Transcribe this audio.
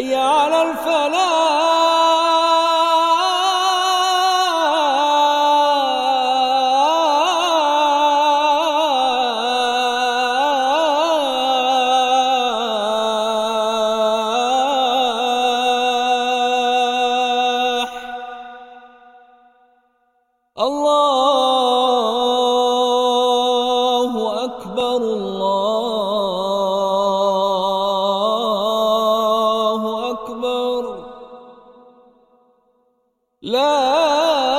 حي على الفلاح. الله لا